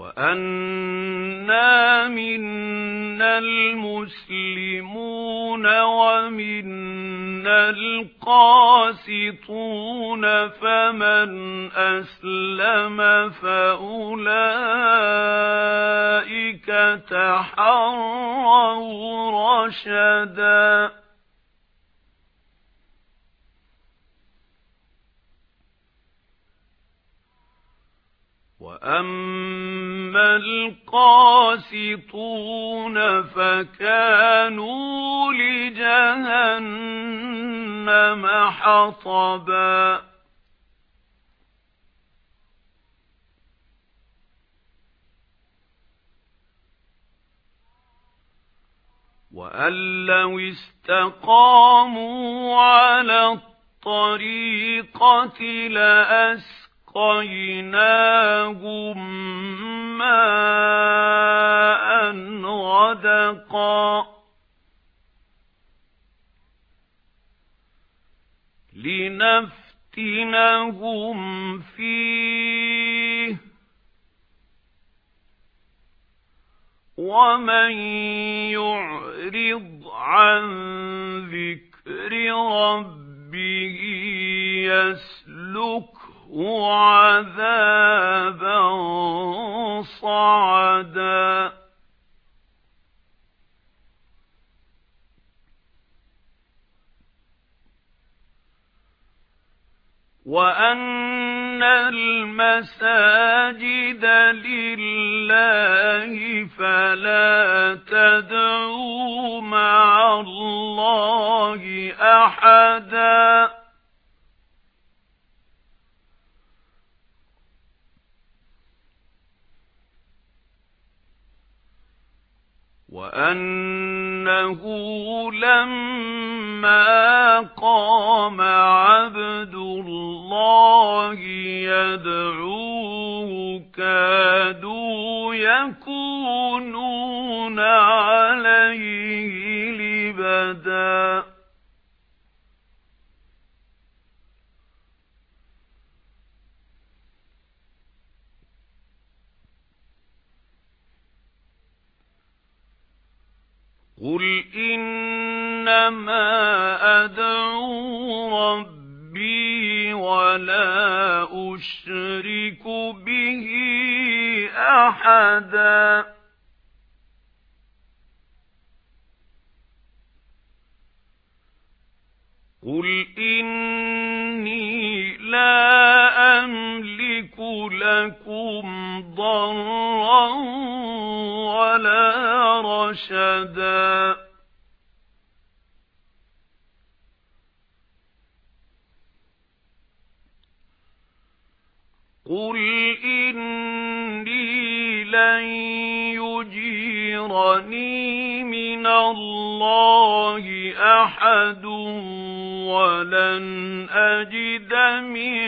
وَأَنَّا مِنَّا الْمُسْلِمُونَ وَمِنَّا الْقَاسِطُونَ فَمَنْ أَسْلَمَ فَأُولَئِكَ تَحَرَّوْا رَشَدًا وَأَمَّا الْقَاسِطُونَ فَكَانُوا لِجَهَنَّمَ حَطَبًا وَأَن لَّوْ اسْتَقَامُوا عَلَى الطَّرِيقَةِ لَأَسْقَيْنَاهُم وَأَسْقَيْنَاهُم مَّاءً غَدَقًا. لِنَفْتِنَهُمْ فِيهِ. وَمَن يُعْرِضْ عَن ذِكْرِ رَبِّهِ يَسْلُكْهُ عَذَابًا صَعَدًا. وَأَنَّ الْمَسَاجِدَ لِلَّهِ فَلَا تَدْعُوا مَعَ اللَّهِ أَحَدًا. وَأَنَّهُ لَمَّا قَامَ عَبْدُ اللَّهِ يَدْعُوهُ كَادُوا يَكُونُونَ عَلَيْهِ لِبَدًا. قُلْ إِنَّمَا أَدْعُو رَبِّي وَلَا أُشْرِكُ بِهِ أَحَدًا قُلْ إِنِّي لَا أَمْلِكُ لَكُمْ ضَرًّا وَلَا رَشَدًا. قُلْ إِنِّي لَن يُجِيرَنِي مِنَ اللَّهِ أَحَدٌ وَلَنْ أَجِدَ مِن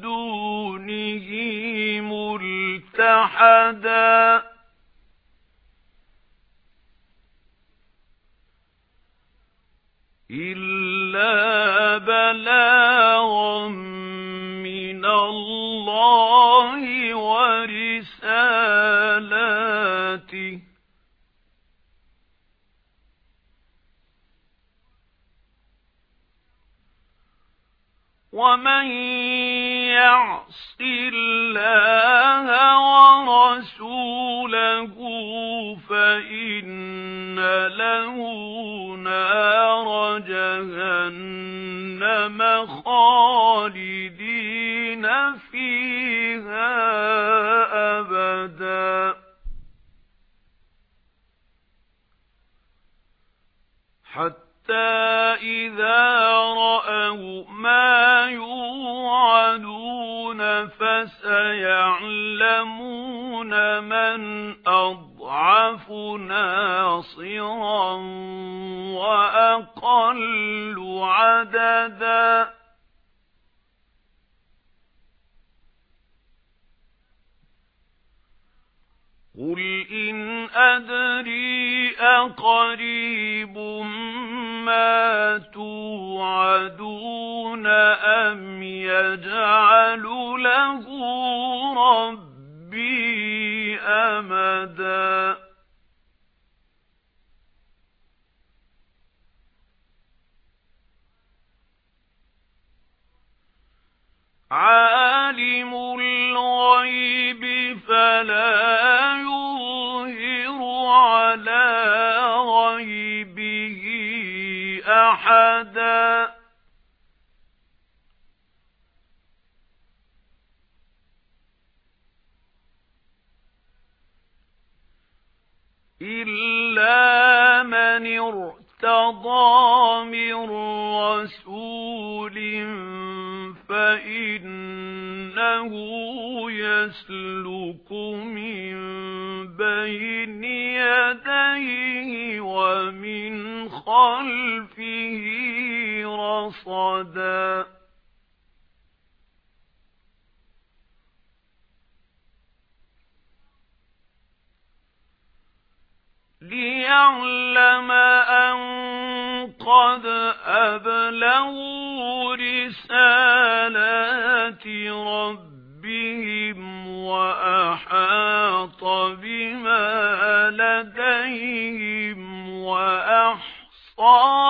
دُونِهِ مُلْتَحَدًا. إِلَّا بَلَاغًا مِنَ اللَّهِ وَرِسَالَاتِهِ وَمَن يَعْصِ اللَّهَ وَرَسُولَهُ فَإِنَّ لَهُ فِيهَا أَبَدًا. حَتَّى إِذَا رَأَوْا مَا يُوعَدُونَ فَسَيَعْلَمُونَ مَنْ أَضْعَفُ نَاصِرًا وَأَقَلُّ عَدَدًا. قُلْ إِنْ أَدْرِي أَقَرِيبٌ مَا تُوعَدُونَ أَمْ يَجْعَلُ لَهُ رَبِّي أَمَدًا عَالِمُ الْغَيْبِ فَلَا أحدا. إلا من ارتضى من رسول فإنه يسلك من بين يديه ومن خلفه رصدا. ليعلم أن قد أبلغوا رسالات ربهم وأحاط بما لديهم وأحصى